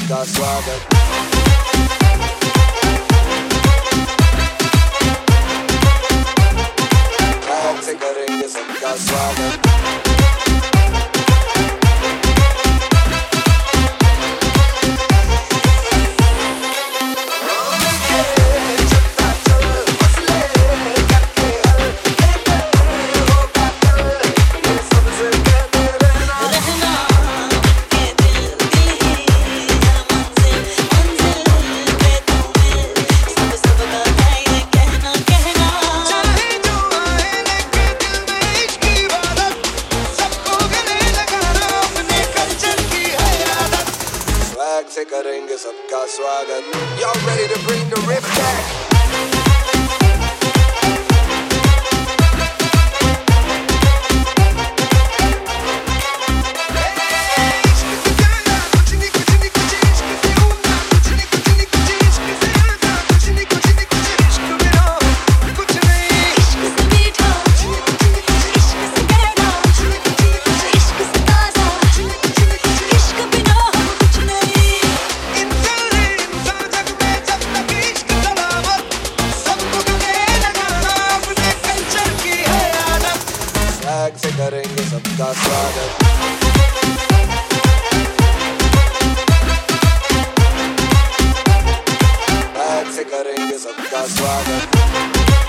música suave. Take a ring, música suave. करेंगे सबका स्वागत Y'all ready to bring the riff back? करेंगे सबका स्वागत। करेंगे सबका स्वागत।